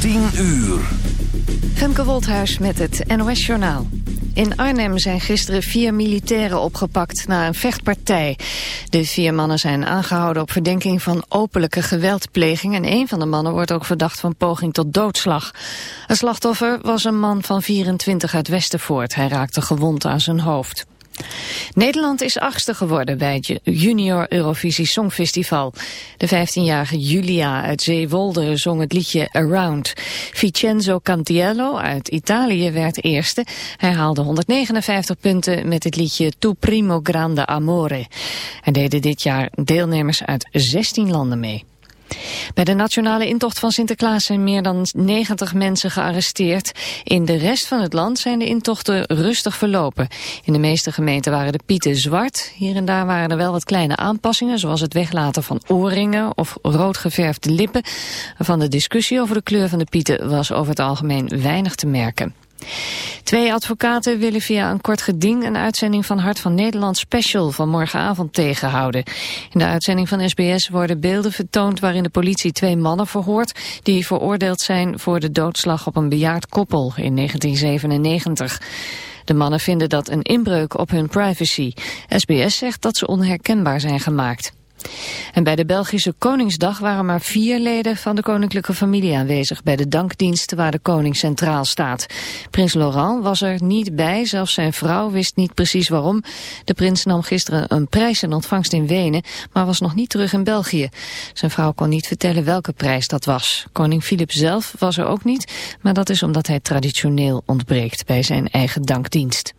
10 uur. Femke Wolthuis met het NOS Journaal. In Arnhem zijn gisteren vier militairen opgepakt na een vechtpartij. De vier mannen zijn aangehouden op verdenking van openlijke geweldpleging... en een van de mannen wordt ook verdacht van poging tot doodslag. Het slachtoffer was een man van 24 uit Westervoort. Hij raakte gewond aan zijn hoofd. Nederland is achtste geworden bij het Junior Eurovisie Songfestival. De 15-jarige Julia uit Zeewolde zong het liedje Around. Vincenzo Cantiello uit Italië werd eerste. Hij haalde 159 punten met het liedje Tu Primo Grande Amore. Er deden dit jaar deelnemers uit 16 landen mee. Bij de nationale intocht van Sinterklaas zijn meer dan 90 mensen gearresteerd. In de rest van het land zijn de intochten rustig verlopen. In de meeste gemeenten waren de pieten zwart. Hier en daar waren er wel wat kleine aanpassingen, zoals het weglaten van oorringen of rood geverfde lippen. Van de discussie over de kleur van de pieten was over het algemeen weinig te merken. Twee advocaten willen via een kort geding een uitzending van Hart van Nederland Special van morgenavond tegenhouden. In de uitzending van SBS worden beelden vertoond waarin de politie twee mannen verhoort die veroordeeld zijn voor de doodslag op een bejaard koppel in 1997. De mannen vinden dat een inbreuk op hun privacy. SBS zegt dat ze onherkenbaar zijn gemaakt. En bij de Belgische Koningsdag waren maar vier leden van de koninklijke familie aanwezig bij de dankdienst waar de koning centraal staat. Prins Laurent was er niet bij, zelfs zijn vrouw wist niet precies waarom. De prins nam gisteren een prijs in ontvangst in Wenen, maar was nog niet terug in België. Zijn vrouw kon niet vertellen welke prijs dat was. Koning Filip zelf was er ook niet, maar dat is omdat hij traditioneel ontbreekt bij zijn eigen dankdienst.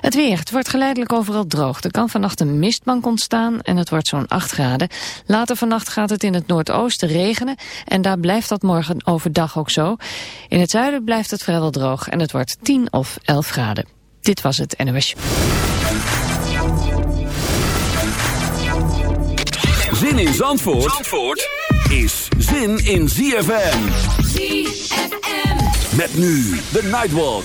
Het weer. Het wordt geleidelijk overal droog. Er kan vannacht een mistbank ontstaan en het wordt zo'n 8 graden. Later vannacht gaat het in het noordoosten regenen en daar blijft dat morgen overdag ook zo. In het zuiden blijft het vrijwel droog en het wordt 10 of 11 graden. Dit was het NOS. Zin in Zandvoort, Zandvoort is zin in ZFM. ZFM. Met nu de Nightwalk.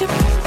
to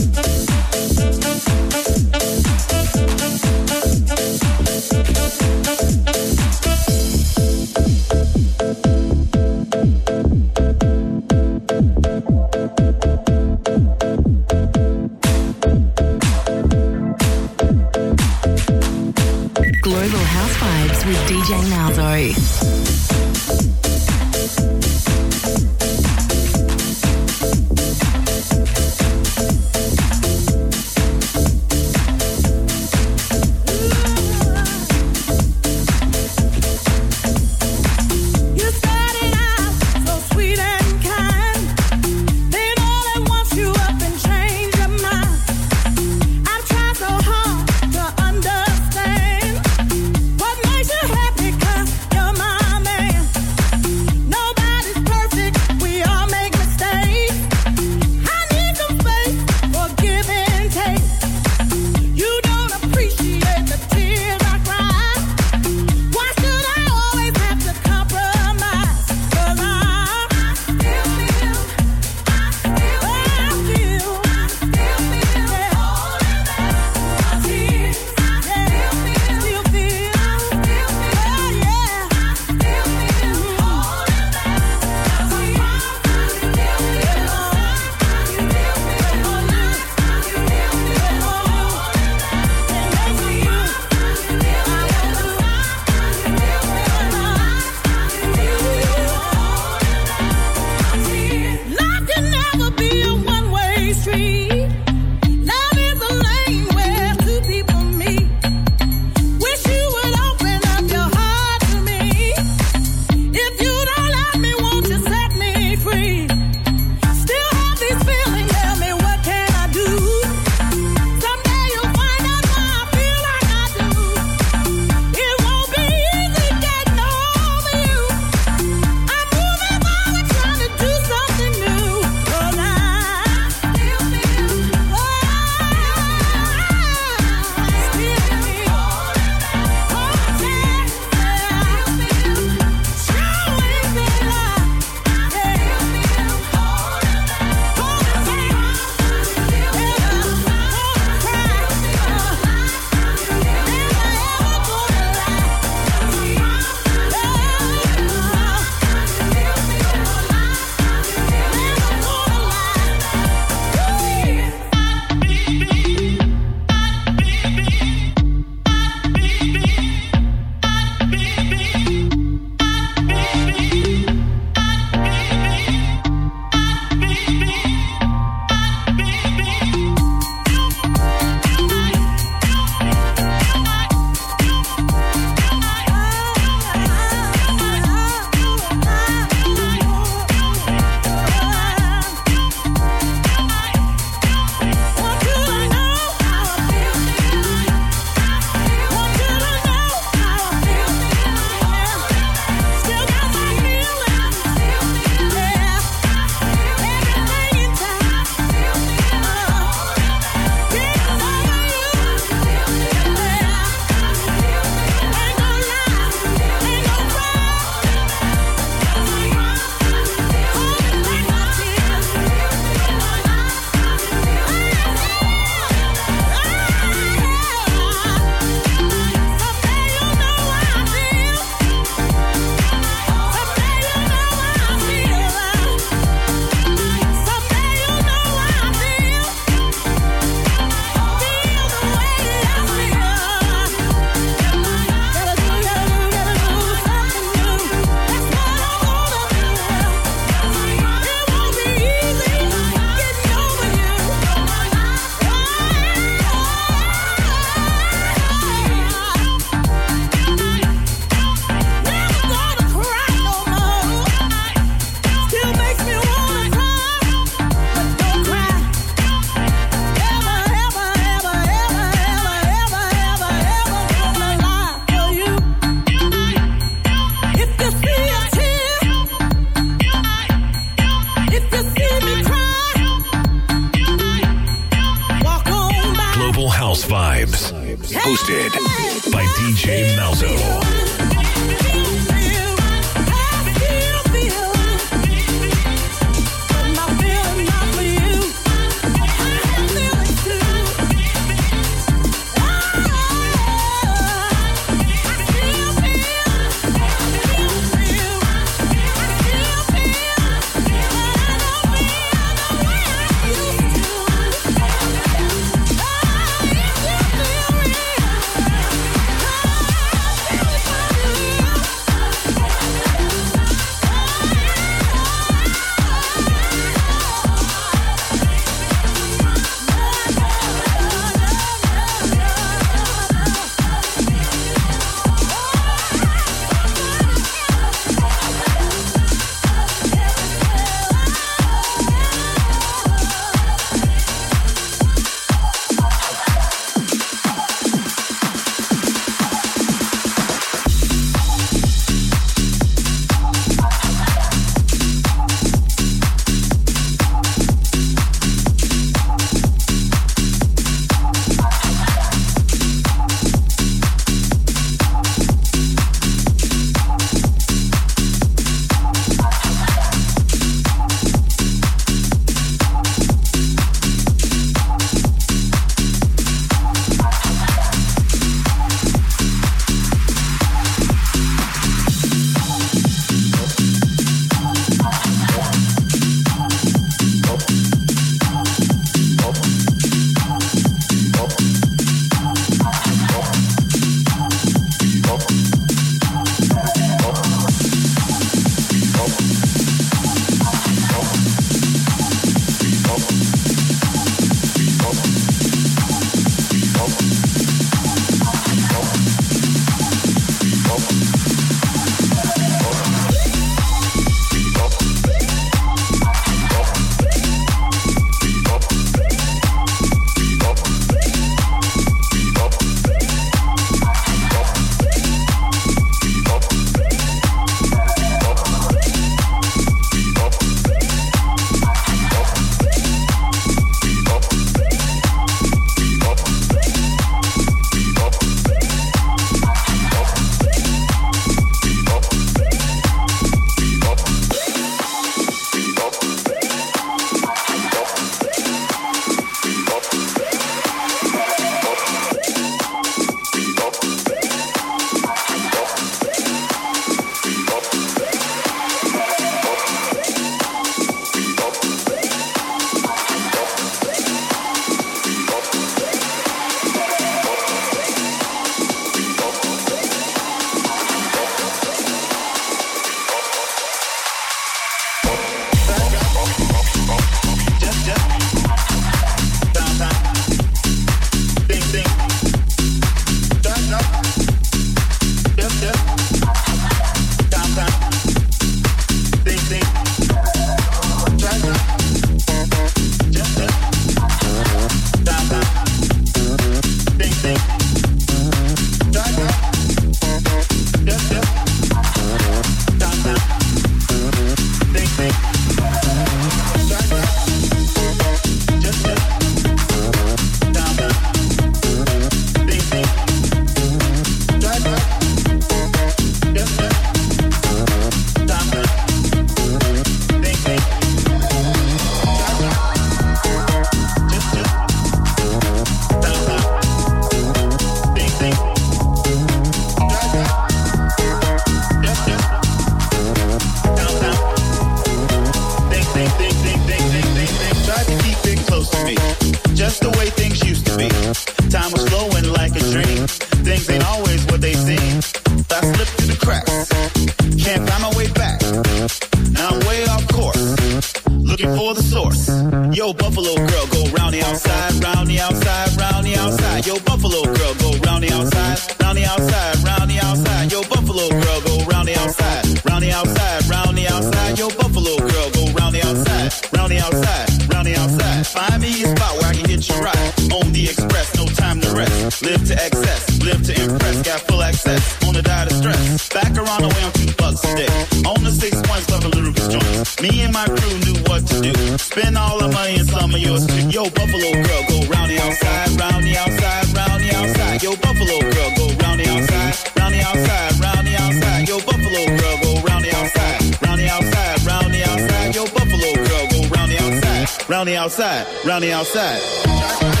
round the outside, round the outside.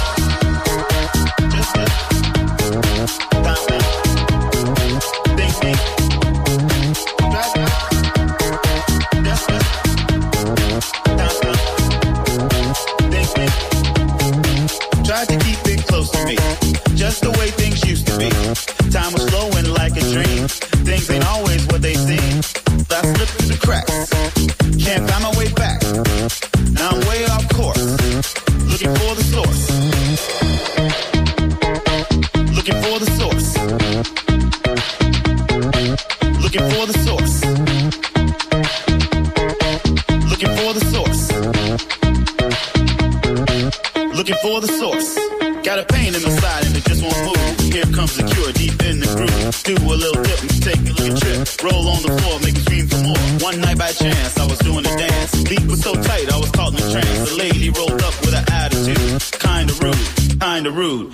the rude.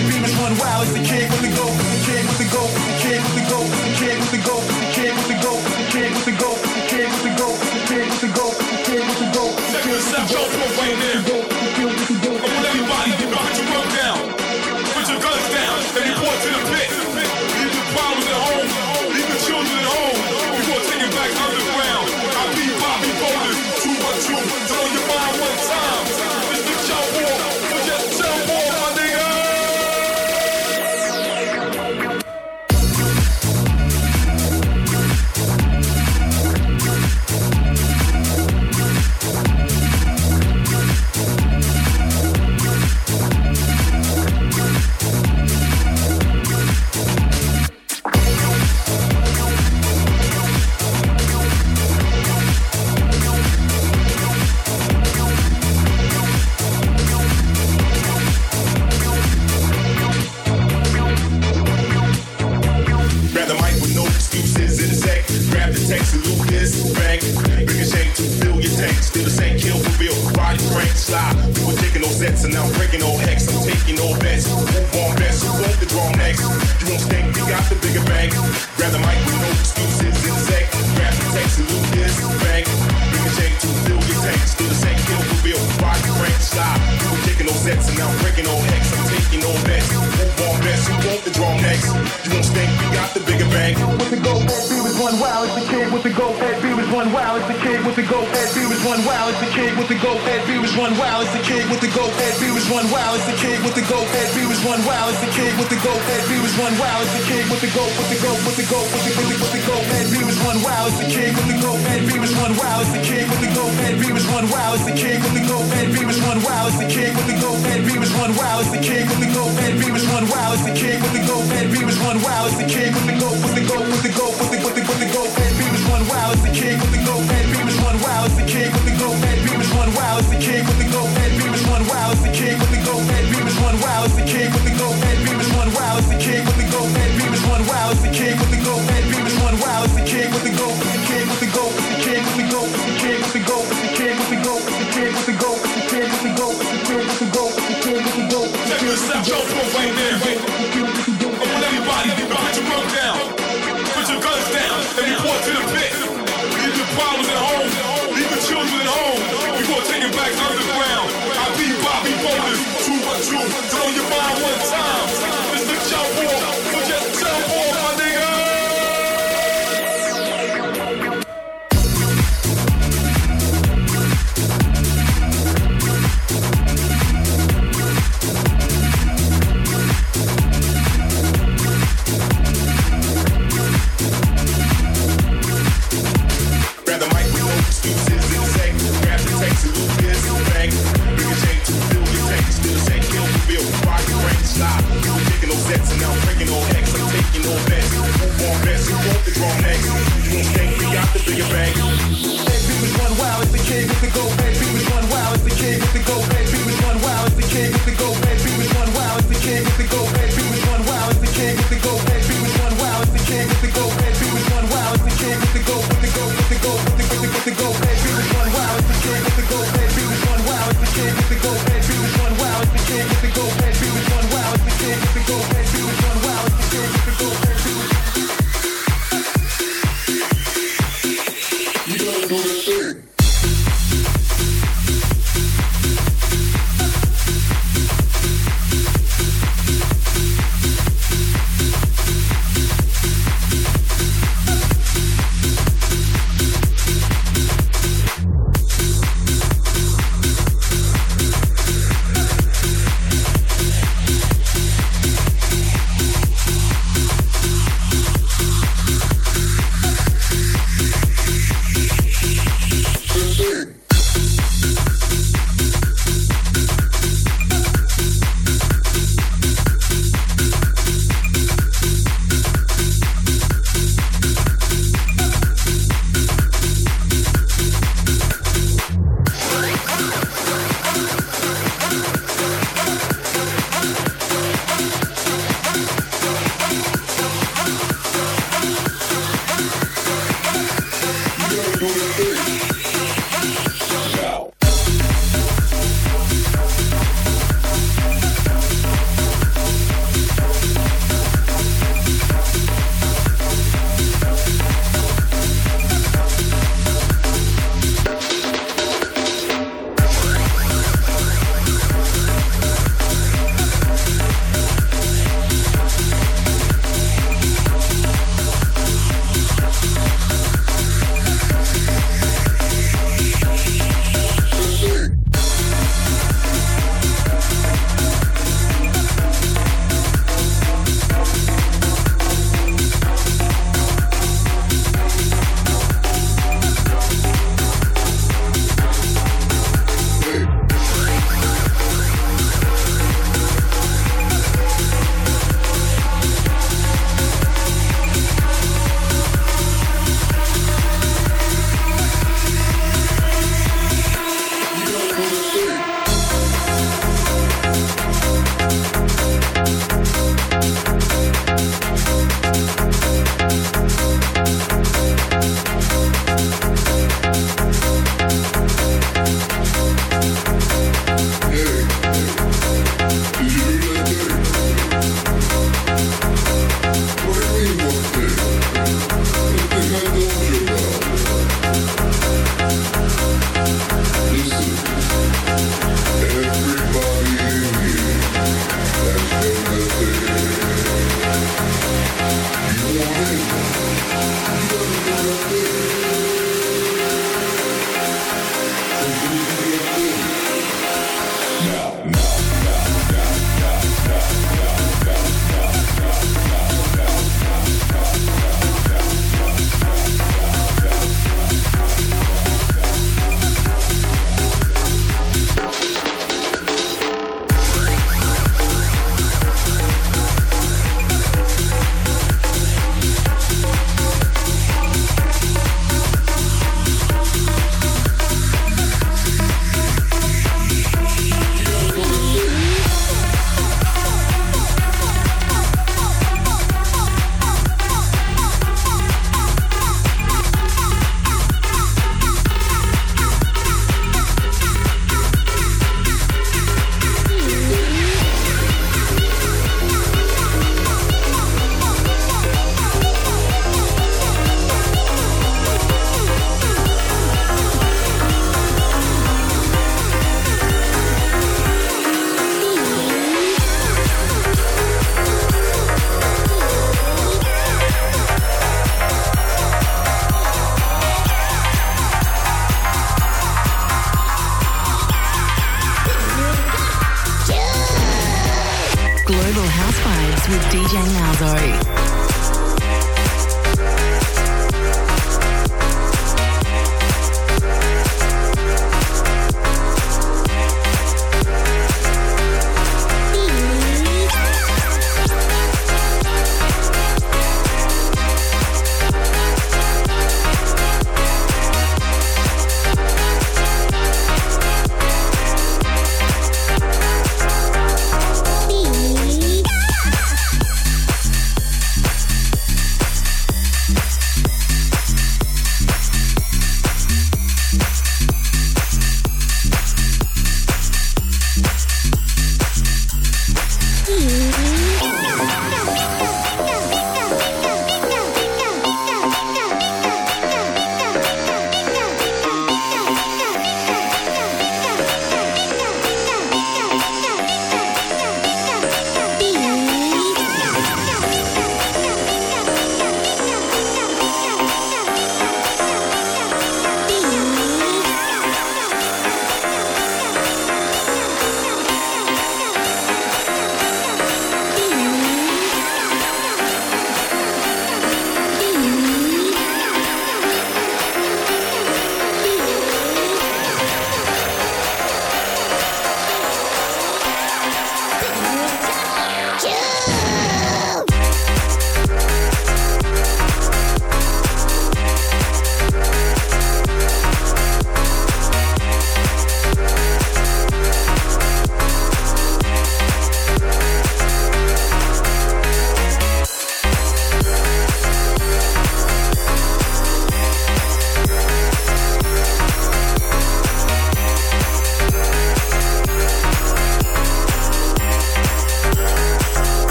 while he's the king with the go beamers run wild. It's the kid with the gold, fed beamers run wild. It's the king. with the gold, fed beamers run wild. It's the king. with the gold, with the gold, with the gold, with the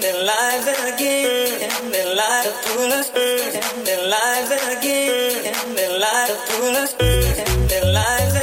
their lives again, and then lives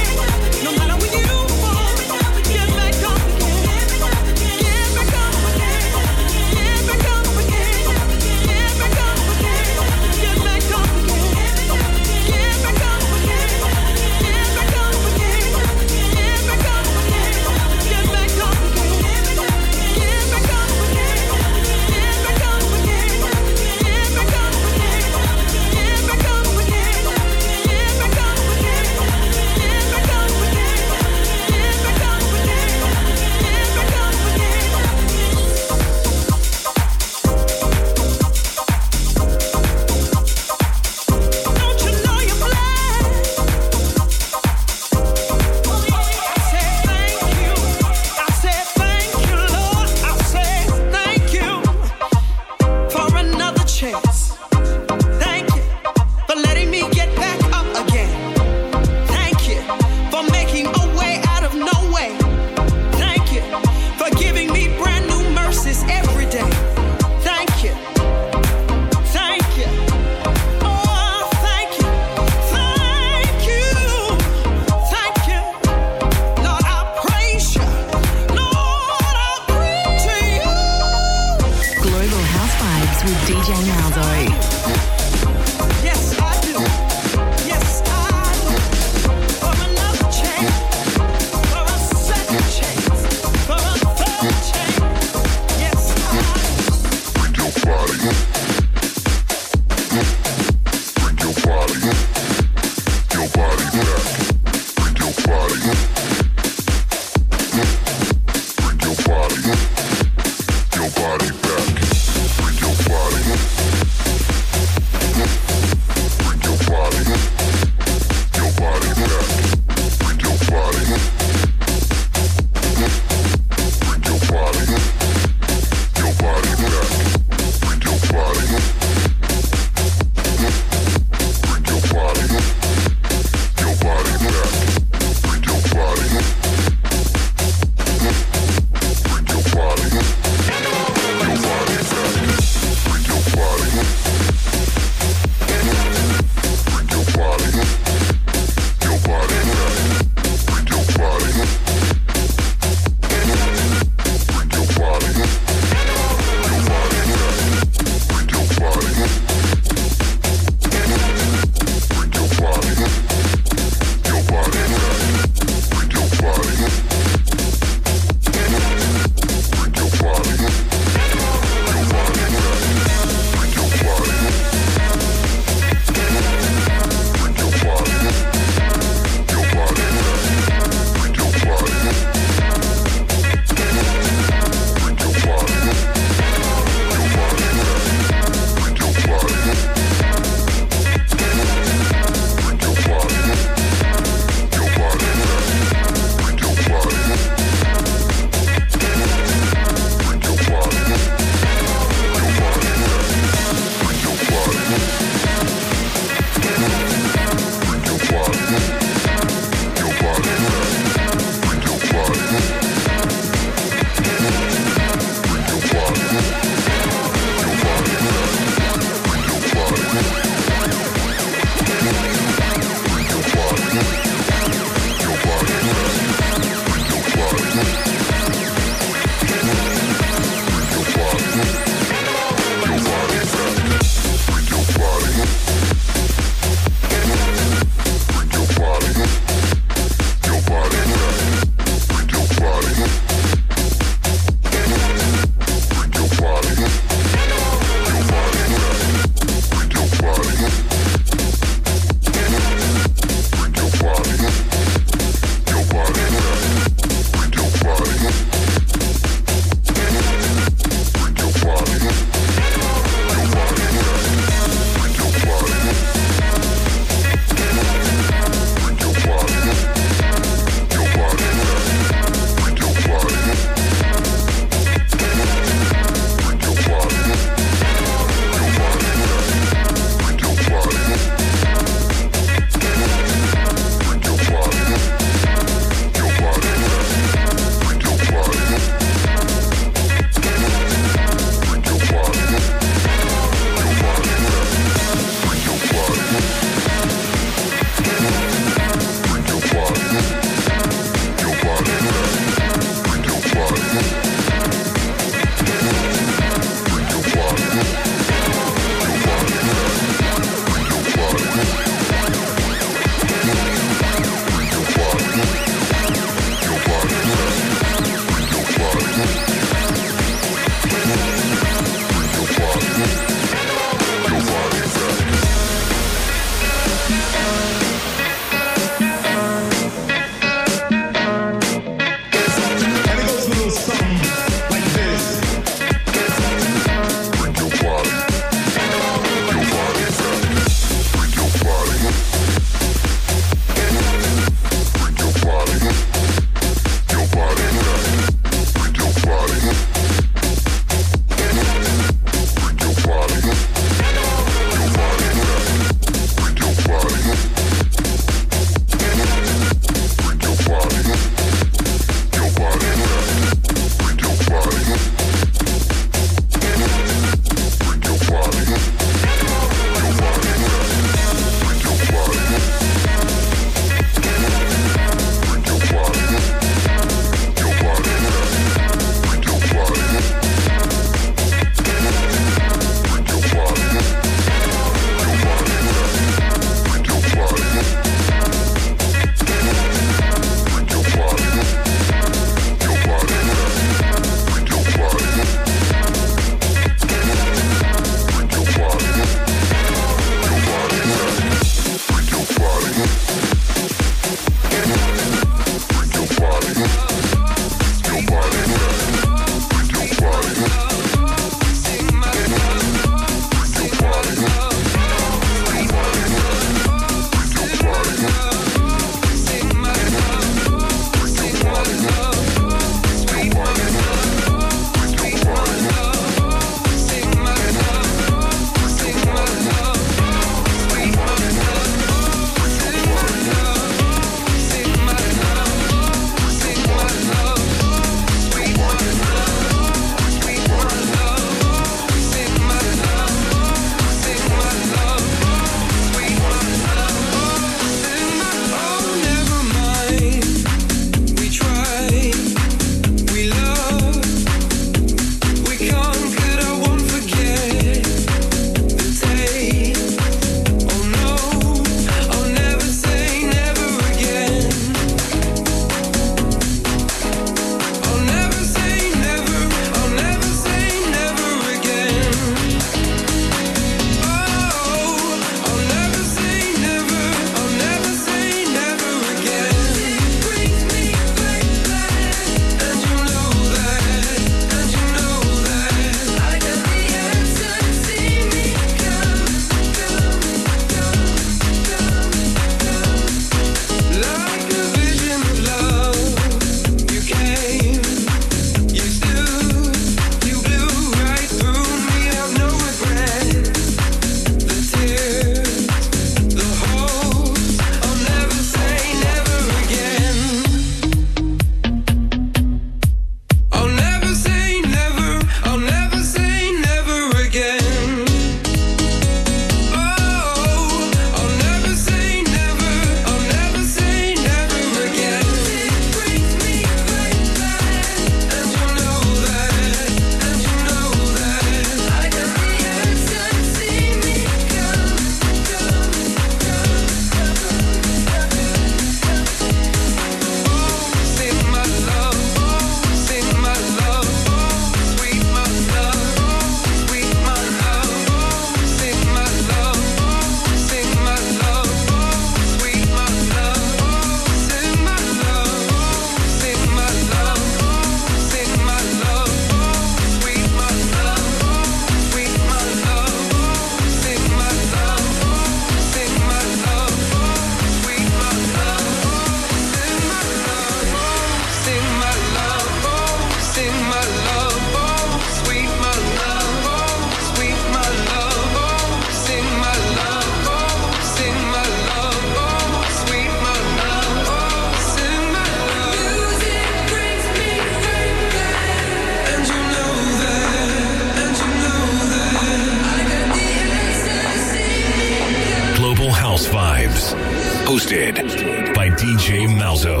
hosted by DJ Malzo.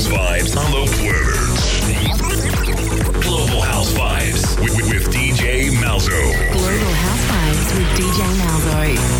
House Vibes on the Words. Global House Vibes with, with, with DJ Malzo. Global House Vibes with DJ Malzo.